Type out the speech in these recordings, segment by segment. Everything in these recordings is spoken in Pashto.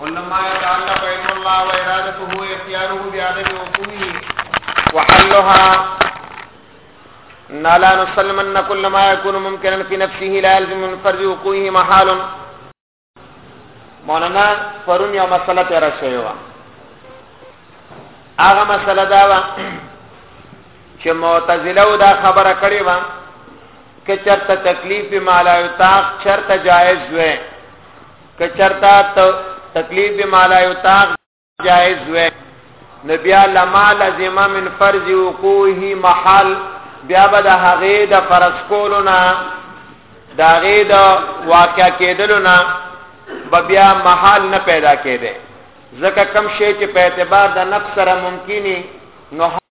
كلما يتعلق علم الله وإرادته واختياره بعدم وقوعه وحلها لا نسلم أن كل ما يكون ممكنا في نفسه لا يلزم من فرض وقوعه محال مولانا پرون یو مسله تیر شوی و هغه مسله دا و چې معتزله دا خبره کړې و که چرته تکلیف به مالا یطاق چرته جایز وي که چرته تکلیف به مالا یطاق جایز وي نبی لما لزم من فرض وقوعه محل بیا به د هغه د فرض کولو نه د هغه د واقع کېدلو نه بیا محل نه پیدا کېده ځکه کم شی چې په اعتبار د نفس سره ممکني نو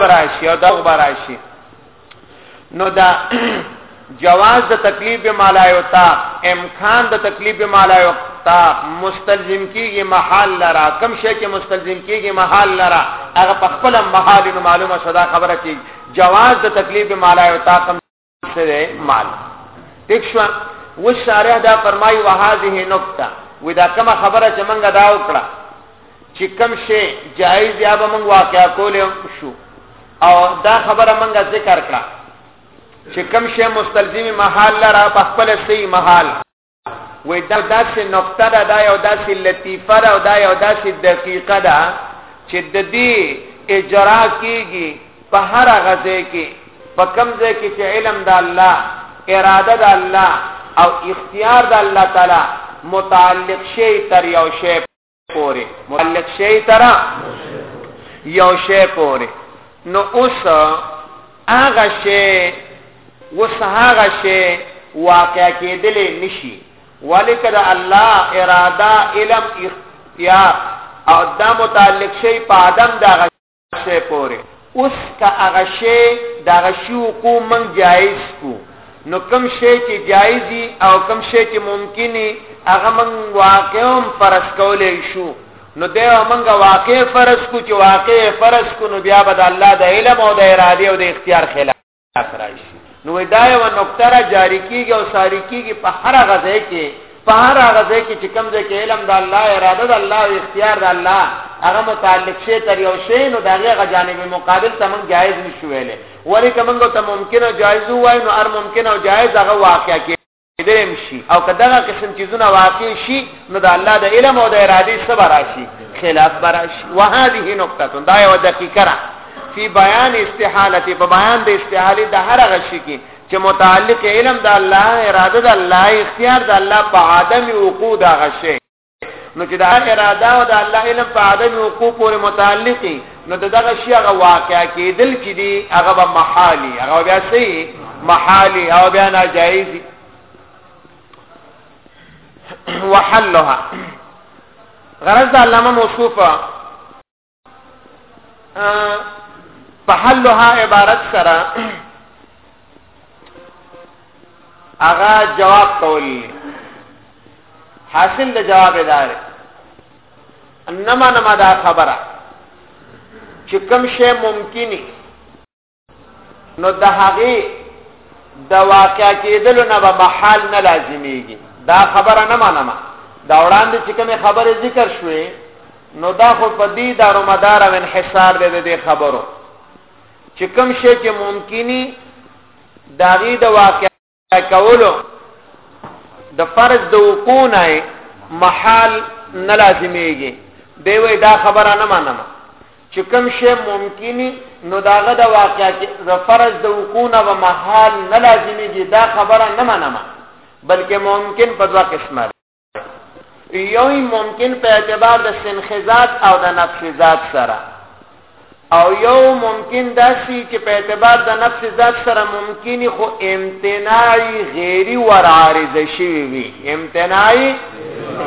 براشي او دغه براشي نو دا جواز د تکلیف به مالا یوتا امکان د تکلیف به مالا یوتا مستلزم کیږي محال لرا کم شي چې مستلزم کیږي محال لرا هغه په خپل محال معلومه صدا خبره کیږي جواز د تکلیف به مالا یوتا کم څه دی مال ټیک شو و شارح دا فرمای و هذه نقطه و دا کومه خبره چې موږ دا وکړه چې کم شي جایز یا به موږ واقعا کول شو او دا خبره موږ ذکر کړه چې کم شي مستلزم محل لرا په خپل صحیح محل وې دا داسې نقطه ده دا یو داسې لطیفه ده او دا یو داسې دقیقه ده چې د دې اجرا کیږي په هر غزه کې په کم ځای کې چې علم د الله اراده د الله او اختیار د الله تعالی متعلق شي تر یو شی پورې متعلق شي تر یو شی پورې نو اوس هغه شی اوس هغه شی واقع کېدل نشي ولیک د الله اراده علم اختیار او دا متعلق شي په ادم دا شی پورې اوس که هغه شی د هغه شي وقوع موږ جایز کو نو کوم شی چې جایز دي او کوم شی چې ممکن دي هغه موږ واقع هم فرض کولی شو نو دی موږ واقع فرض کو چې واقع فرض کو نو بیا به د الله د علم او د ارادې او د اختیار خلاف اخرای شي نو دا یو نقطه را جاری کیږي او ساری کیږي په هر غزه کې په هر غزه کې چې کوم ځای کې علم د الله اراده د الله او اختیار د الله هغه متعلق شي تر یو شی نو دغه جانب مقابل ته موږ جایز نشو ویلې ولې کومه ته ممکن او جایز وای نو هر ممکن او جایز هغه واقع کې کېدلم شي او که دغه قسم چیزونه واقع شي نو د الله د علم او د ارادې څه به راشي خلاف به راشي وهذه نقطه دا یوه دقیقه ده فی بیان استحاله په بیان د استحالې د هر هغه شي کې چې متعلق علم د الله اراده د الله اختیار د الله په عدم وقوع دغه شی نو چې دا اراده او د الله علم په عدم وقوع پورې متعلق نو دغه شی هغه واقع کېدل چې دی هغه به محالي هغه بیا سي محالي او بیا ناجایز وحلها غرض علامه موصوفه په حلها عبارت سره هغه جواب کول حاصل د جواب دار انما نما دا خبره چې کوم شی ممکنی نو د هغه د واقع کېدلو نه به محال نه لازميږي دا خبره نه منم دا وړاندې چې کومه خبره ذکر شوې نو دا خو په دې دارو مدار او انحصار دی د دې خبرو چې کوم شی چې ممکني داغي د واقع کولو د فرض د وقوع نه محال نه لازميږي دی وای دا خبره نه منم چې کوم شی ممکني نو داغه د واقعیا کې د فرض د وقوع نه محال نه لازميږي دا خبره نه منم بلکې ممکن په دوا قسمه یوی ممکن په اعتبار د سنخ ذات او د نفس ذات سره او یو ممکن داسي چې په اعتبار د نفس ذات سره ممکنی خو امتناعی غیری ور عارض شوی وي امتناعی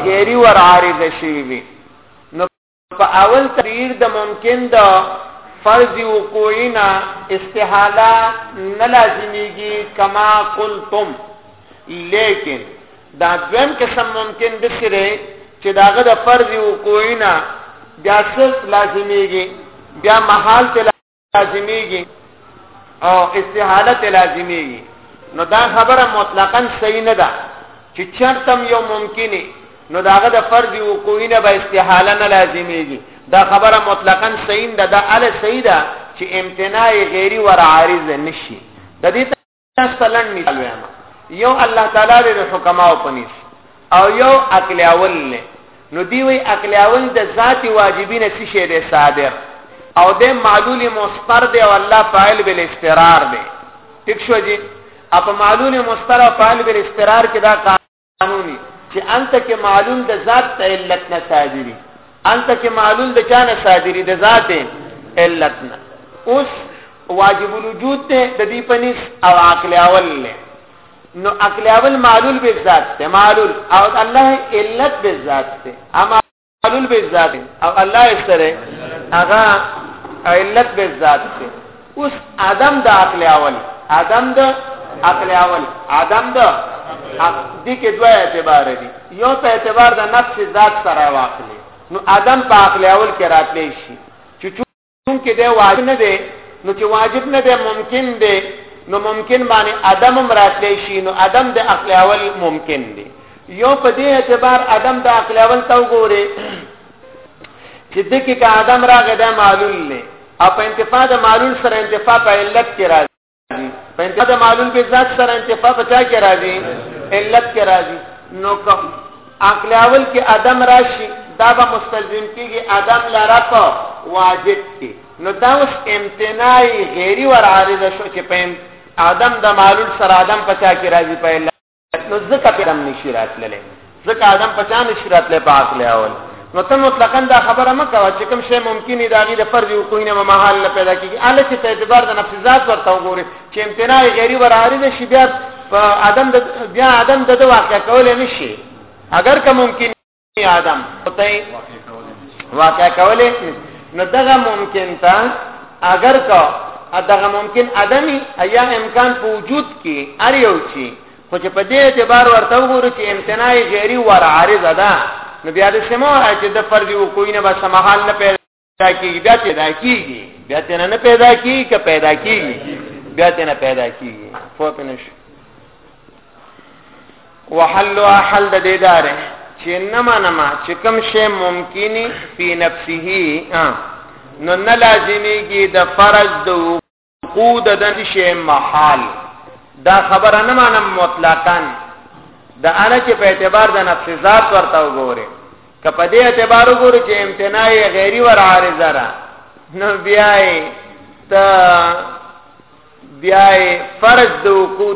غیری ور عارض شوی وي په اول تقریر د ممکن د فرض وقوعی نه استحاله نه لازمیږي کما قلتم لیکن دا دویم قسم ممکن د سره چې داغه د فرض وقوعی نه بیا صرف لازمیږي بیا محال ته لازمیږي او استحالت لازمیږي نو دا خبره مطلقاً صحیح نه ده چې چرتم یو ممکنه نو داغه د فرض وقوع نه به استحاله نه لازمیږي دا خبره مطلقاً صحیح ده دا ال صحیح ده چې امتناع غیری ور عارض نشي د دې تاسو ته لنډ مثال وایم یو الله تعالی دی د حکماو په نس او یو عقل اول نه نو دی وی عقل اول د ذات واجبی نه څه شه دی صادر او د معلول مستر دی او الله فاعل بل استقرار دی ټیک شو جی اپ معلول مستر او فاعل بل استقرار کې دا قانوني چې انت کې معلوم د ذات ته علت نه صادري انت کې معلوم د چا نه صادري د ذات علت نه اوس واجب الوجود ته د دې پنيس او عقل اول نه نو عقل اول معلول به ذات ته معلول او الله علت به ذات ته اما علل به ذات او الله استره هغه علت به ذات دی اوس ادم د عقل اول ادم د عقل اول ادم د دې کې دوه اعتبار دي یو په اعتبار د نفس ذات سره واخلي نو ادم په عقل اول کې راتلی شي چونکه دی واجب نه دی نو چې واجب نه دی ممکن دی نو ممکن باندې عدم هم راتلی شي نو عدم د عقل اول ممکن دی یو په دې اعتبار عدم د عقل اول ته وګوري چې د کې که عدم راغی دا معلول نه او په انتفاع د معلول سره انتفاع په علت کې راځي په انتفاع د معلول په ذات سره انتفاع په چا کې راځي علت کې راځي نو کوم عقل اول کې عدم راشي دا به مستلزم کېږي عدم لره په واجب کې نو دا اوس امتناعي غیري ور عارضه شو چې په عدم د معلول سره عدم په چا کې راځي په علت نو ځکه په دم نشي راتللی ځکه آدم په چا نشي راتللی په عقل اول نو ته مطلقاً دا خبره مه کوه چې کوم شی ممکن دی د هغې د فرض وقوع نه به محال نه پیدا کېږي هله چې په اعتبار د نفس ذات ورته وګورې چې امتناع غیري به راعارضه شي بیا په عدم د بیا عدم د ده واقع کولی نه شي اګر که ممکن آدم ته واقع کولې نو دغه ممکن تا اگر کو دغه ممکن ادمي ایا امکان په وجود کې ار یو چی خو چې په دې اعتبار ورته وګورو چې امتناع غیری ور عارض ده نو بیا د سمو چې د فرض وقوع نه به سمحال نه پیدا دا کیږي بیا پیدا کیږي بیا تنه نه پیدا کیږي که پیدا کیږي بیا تنه پیدا کیږي فوت نشي وحل حل د دې دار چې نما نما چې کوم شی ممکني په نفسه نو نه لازميږي د فرض د خود د نشه محال دا خبره نه مانم مطلقاً د انا چې په اعتبار د نفس ذات ورته وګوره که په دې اعتبار وګوره چې امتناع غیری ور عارضه را نو بیا ته بیا فرض د وقوع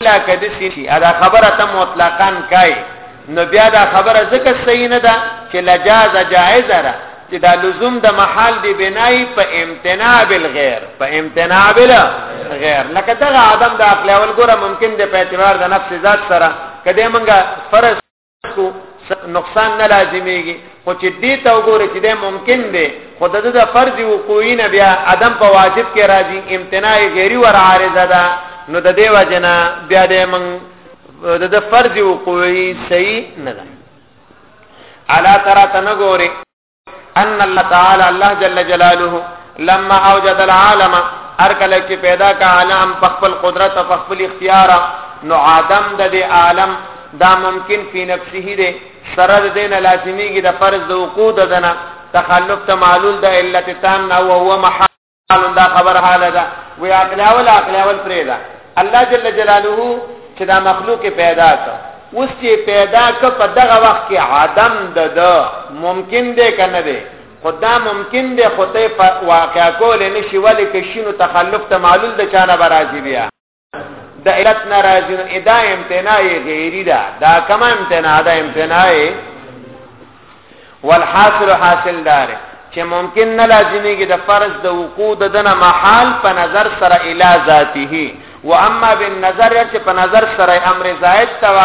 لا کده سي دا خبره ته مطلقاً کای نو بیا دا خبره ځکه صحیح نه ده چې لجاز جائز را چې دا لزوم د محل دی بنای په امتناع بالغیر په امتناع بالغیر لکه دا عدم د عقل اول ګره ممکن د په اعتبار د نفس ذات سره کده منګه فرض نقصان نه لازمیږي خو چې دې ته وګوره چې دا ممکن دی خو د د فرض وقوعي نه بیا عدم په واجب کې راځي امتناع غیری ور عارضه ده نو د دې وجنه بیا دې من د د فرض وقوعي صحیح نه ده الا ترى تنغوري ان الله تعالی الله جل جلاله لما اوجد العالم ارکل چې پیدا کا عالم په خپل قدرت او خپل اختیار نو آدم د دې عالم دا ممکن فی نفسه دی سره د دین لازمیږي د فرض د وقود دنه تخلف ته معلول د علت تام او هو محل قالون دا خبر حاله ده وی عقل اول عقل اول پریدا الله جل جلاله چې دا مخلوق پیدا کړ اوس چې پیدا ک په دغه وخت کې عدم د ممکن دی کنه دی خدا ممکن دی خو ته واقع کول نشي ولې کې شینو تخلف ته معلول د چانه برازي بیا د علت ناراضی نو ادا امتناع غیری دا دا کما امتناع دا امتناع والحاصل حاصل دار چې ممکن نه لازمي کې د فرض د وقوع د دنه محال په نظر سره الی ذاته و اما بالنظر چې په نظر سره امر زائد توا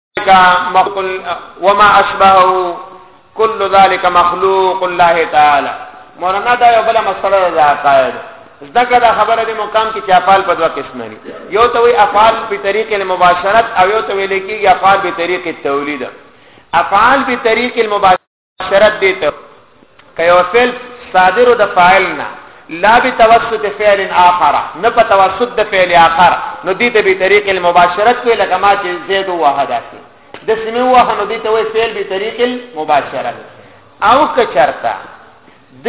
وما اشبهه كل ذلك مخلوق الله تعالى مولانا دا یو بل مسله ده عقاید ځکه دا خبره د مقام کې چاپال په دوه قسمه دي یو ته وی افعال په طریق المباشرت او یو ته وی لیکي افعال په طریق التولید افعال په طریق المباشرت شرط دی ته کيو فعل صادر د فاعل نه لا بتوسط فعل اخر نه په توسط د فعل اخر نو دي ته به طریق المباشرت وی لکه ما چې زید وحده شي د سمه وه نو دي ته وی فعل به طریق المباشرت او کچرتا د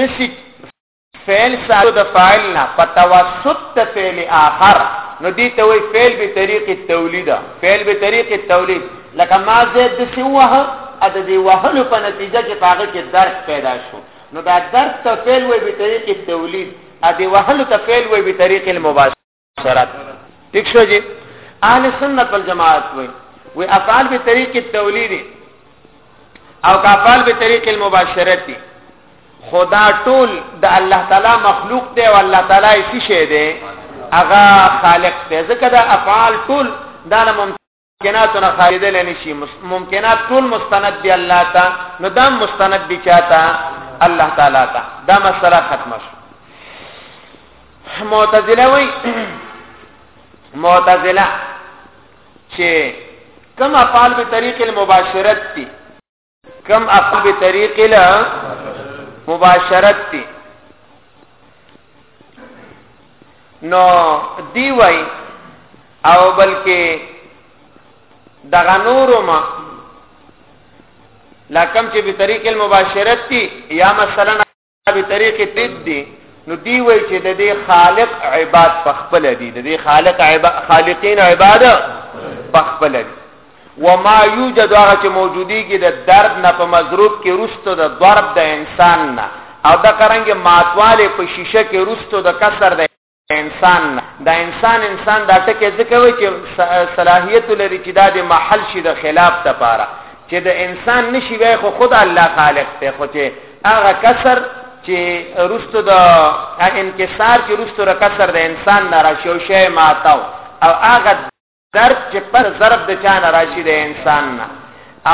فعل ساتو د فاعل نه په توسط د فعل آخر نو دي ته وي فعل به طریق التولید فعل به طریق التولید لکه ما زید د سی وه ا د دی وهلو په نتیجه کې پاغه کې درد پیدا شو نو دا درد ته فعل وي به طریق التولید ا دی وهلو ته فعل وي به طریق المباشره سره ٹھیک شو جی اهل سنت والجماعت وي وي افعال به طریق التولید او افعال به طریق المباشرت دي خدا ټول د الله تعالی مخلوق دی او الله تعالی یې شي دی هغه خالق دی ځکه دا افعال ټول دا ممکنات نه خاریدل نشي ممکنات ټول مستند دی الله ته نو دا مستند دی چاته الله تعالی ته دا مسله ختمه شو معتزله وای معتزله چې کما قال به طریق المباشرت دی کم اخو به طریق لا مباشرت دی نو دی وای او بلکې دغه نورو ما لکم چې به طریق المباشرت دی یا مثلا به طریقې تد دي نو دی وای چې د دې خالق عبادت په خپل دي د دې خالق عبادت خالقین عبادت په خپل دي وما یوجد هغه چې موجودی کې د درد نه په مضروب کې رستو د ضرب د انسان نه او دا قرانګه ماتواله په شیشه کې رستو د کسر د انسان دا انسان انسان دا ټکه ځکه وي چې صلاحیت لري چې دا د محل شي د خلاف ته پاره چې د انسان نشي وای خو خود الله خالق ته خو چې هغه کسر چې رستو د انکسار چې رستو را کسر د انسان نارا شو شی ماتاو او هغه درس چې پر ضرب د چا نه راشي د انسان نه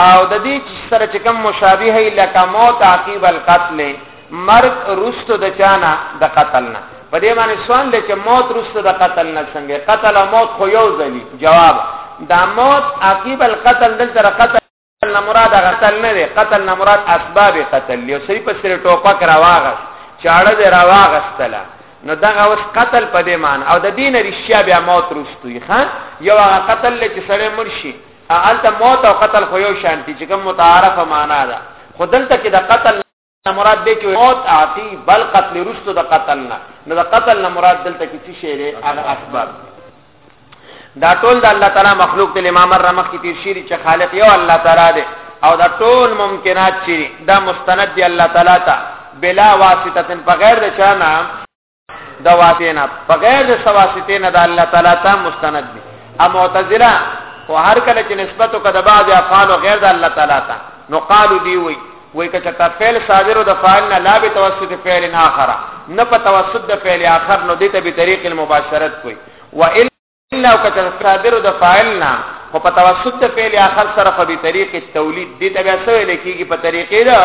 او د دې چې سره چې کوم مشابه هي لکه موت عقیب القتل مرګ رستو د چا نه د قتل نه په دې باندې سوال دی چې موت رستو د قتل نه څنګه قتل او موت خو یو ځلی جواب دا موت عقیب القتل دلته قتل نه مراد غسل نه دی قتل نه مراد اسباب قتل یو سړي په سر ټوپک راواغس چاړه دی راواغستله نو دغه اوس قتل په دې مان او د دین رښتیا بیا موت رستوي ها یو هغه قتل چې سړی مرشي الته موت او قتل خو یو شانتي چې کوم متعارفه معنا ده خو دلته کې د قتل نه مراد دی چې موت عاطی بل قتل رستو د قتل نه نو د قتل نه مراد دلته کې څه شی دی هغه اسباب دا ټول د الله تعالی مخلوق ته امام رمخ کی تیر شری چې خالق یو الله تعالی دی او دا ټول ممکنات شری دا مستند دی الله تعالی ته بلا واسطه بغیر د چا نه د واتینا بغیر د سواسیتین د الله تعالی ته مستند دي ا معتزله او هر کله چې نسبت او کده بعض افعال غیر د الله تعالی ته نو قالو دی وی وی کچه تا فعل صادر د فاعل نه لا به توسط فعل اخر نه په توسط د فعل اخر نو دته به طریق المباشرت کوي و ان او کچر صادر د فاعل نه خو په توسط د فعل اخر سره په طریق تولید دي ته بیا سوې لیکيږي په طریقې دا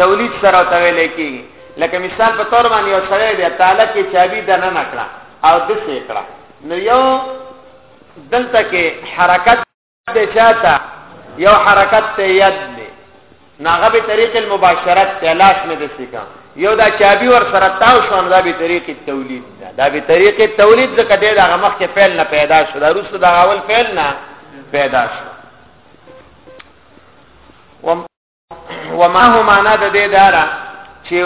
تولید سره ته ویل کیږي لکه مثال په تور باندې یو سره دی تعالی کې چابي د نه نکړه او د څه کړه نو یو دلته کې حرکت د چاته یو حرکت ته یاد دی ناغه به طریق المباشرت ته لاس مې د سکا یو دا چابي ور سره تاو شو دا به طریق تولید دا, دا به طریق تولید ځکه د هغه مخ کې فعل نه پیدا شو دا روس دا اول فعل نه پیدا شو وما هو معنا د دې دارا چې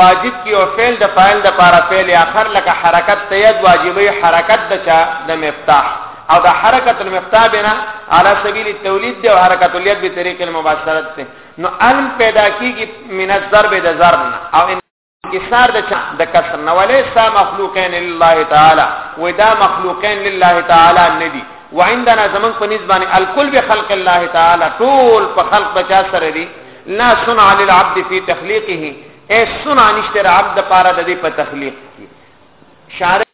واجب کی او فعل د فاعل د پارا فعل اخر لکه حرکت سید واجبې حرکت د چا د مفتاح او دا حرکت المفتاح بنا على سبيل التولید دی او حرکت الید به طریق المباشرت ته نو علم پیدا کیږي من الضرب د ضرب او کسار د چا د کسر نه ولې سا مخلوقین لله تعالی و دا مخلوقین لله تعالی ندی وعندنا زمن په نسبانه الکل به خلق الله تعالی ټول په خلق بچا سره دی لا صنع للعبد فی تخلیقه اے صنع نشتر عبد پارا د دې په تخلیق کې شارع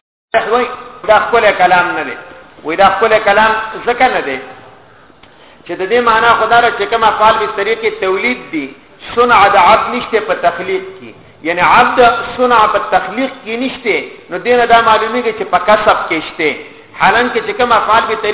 وای دا خپل کلام نه دی وای دا خپل کلام ځکه نه دی چې د دې معنی خدا را چې کوم افعال به طریقې تولید دي صنع د عبد نشته په تخلیق کې یعنی عبد صنع په تخلیق کې نشته نو دینه دا معلومیږي چې په کسب کې شته حالانکه چې کوم افعال به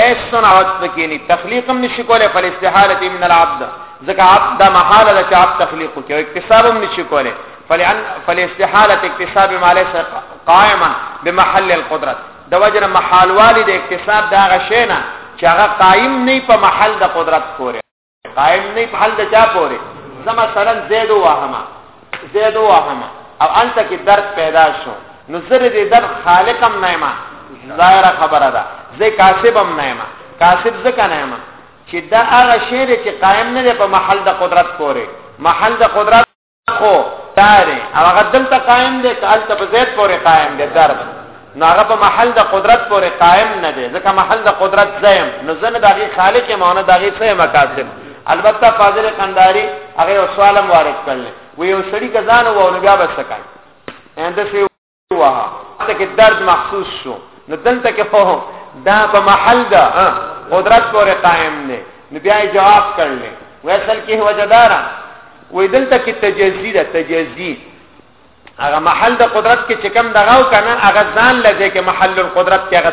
ایس صنعت پکې نه تخلیق هم نشي کولای فل استحاله من العبد ځکه عبد د محاله د عبد تخلیق کوي او اکتساب هم نشي کولای فلان فل استحاله اکتساب ما ليس قائما بمحل القدرت د وجه محال والی د اکتساب دا غشینه چې هغه قائم نه په محل د قدرت پورې قائم نه په حل د چا پورې زه مثلا زید وهما زید وهما او انت کې درد پیدا شو نو زره دې در خالقم نعمه ظاهر خبره ده زه کاسبم نعمه کاسب زکه نعمه چې دا هغه شی چې قائم نه په محل د قدرت پورې محل د قدرت خو تاره او هغه دلته قائم دی که الته په زید پورې قائم دی درد نو هغه په محل د قدرت پورې قائم نه دی ځکه محل د قدرت زیم نو زنه د هغه خالق مونه د هغه سه مکاسب البته فاضل قنداری هغه سوالم وارد کړل وی یو سړی کزان وو نو بیا بس کړ انده واه ته کې درد محسوس شو نو دلته کې خو دا په محل دا قدرت پورې قائم نه نو بیا جواب کړل و اصل کې وجدارا و دلته کې تجزی ده تجزی هغه محل د قدرت کې چې کم دغه کنه هغه ځان لږه کې محل القدرت کې هغه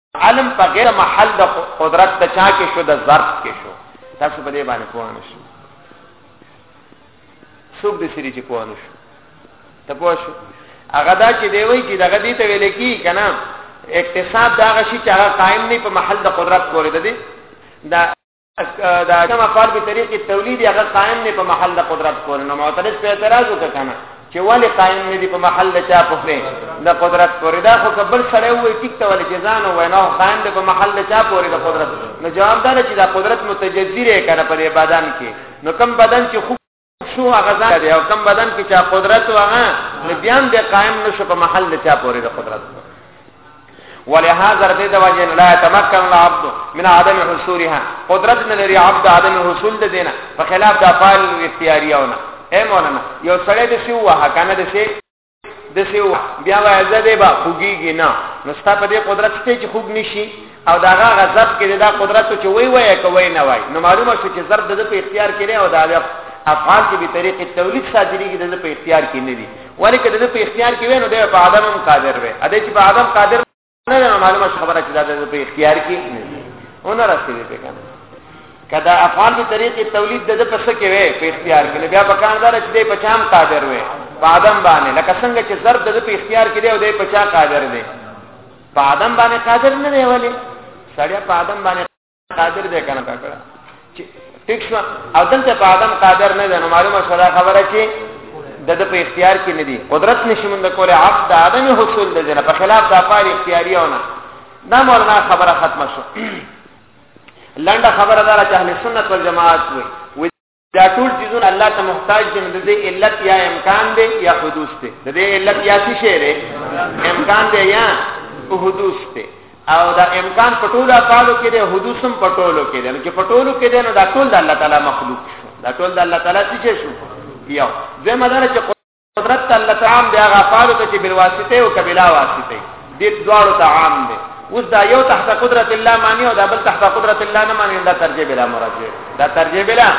علم په غیر محل د قدرت د چا کې شو د ظرف کې شو تاسو په دې باندې پوه نه شئ څوک د سری چې پوه نه شو ته پوه شو هغه دا چې دی وایي چې دغه دې ته ویل کی کنه اقتصاد دا غشي چې هغه قائم نه په محل د قدرت پورې ده دي دا دا کوم افعال به طریق تولید هغه قائم نه په محل د قدرت کول نو معترض په اعتراض وکنه چې ولی قائم نه دی په محل د چا په پرې د قدرت پورې دا خو کبل سره وې ټیک ته ولې جزان او نه قائم دی په محل د چا پورې د قدرت نو جواب دا چې دا قدرت متجذره کړه په بدن کې نو کم بدن چې شو هغه ځان دی او کم بدن کې چا قدرت و هغه نو بیا هم د قائم نشو په محل د چا پورې د قدرت ولهذا دې د وجه لا تمکن العبد من عدم حصولها قدرت نه لري عبد عدم حصول د دینه په خلاف د افعال اختیاریونه اے مولانا یو سړی د شی وه کنه د شی د سیو بیا وای زه دې با خوګیږي نه نو ستا په دې قدرت ته چې خوګ نشي او داغه غضب کې دا قدرت چې وای وای کوي نه وای نو معلومه شو چې ضرب د په اختیار کې نه او دا افعال کې به طریق تولید صادری کې د په اختیار کې نه دي ولیکه د په اختیار کې وینو د په عدم قادر وي اده چې په عدم قادر نه نه معلومه خبره چې دا د په اختیار کې نه نه رسېږي په کنه کدا افعال به طریقې تولید د په څه کې وي په اختیار کې بیا په کار دار چې د پچام قادر وي په ادم باندې لکه څنګه چې ضرب د په اختیار کې دی او د پچا قادر دی په ادم باندې قادر نه دی ولی سړی په ادم باندې قادر دې کنه تا کړه چې ټیک شو او دلته په آدم قادر نه ده نو معلومه شوه دا خبره چې د د په اختیار کې نه دي قدرت نشي مونږ کوله عقد د آدم حصول ده نه په خلاف د افعال اختیاري او نه دا مولانا خبره ختمه شو لنډه خبره ده چې اهل سنت والجماعت وي دا ټول چیزونه الله ته محتاج دي د دې علت یا امکان دی یا حدوث دی د دې علت یا څه شی دی امکان دی یا حدوث دی او دا امکان په ټولو افعالو کې دی حدوث هم په ټولو کې دی نو چې په ټولو کې دی نو دا ټول د الله تعالی مخلوق شو دا ټول د الله تعالی څه شو یو زموږ دا چې قدرت ته الله تعالی بیا غفالو ته چې بل واسطه او کبلا واسطه دې دواړو ته عام دی اوس دا یو تحت قدرت الله معنی او دا بل تحت قدرت الله نه معنی دا ترجیح بلا مراجع دا ترجیح بلا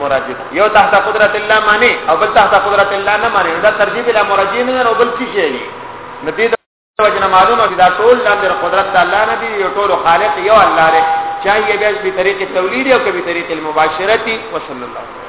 مراجع یو تحت قدرت الله معنی او بل تحت قدرت الله نه معنی دا ترجیح بلا مراجع نه او بل څه شي نه وجنه معلومه دا ټول لاندې قدرت د الله نه دی یو ټول خالق یو الله دی چاهیه بیس به طریق تولید او کبي طریق المباشرتی وصلی الله علیه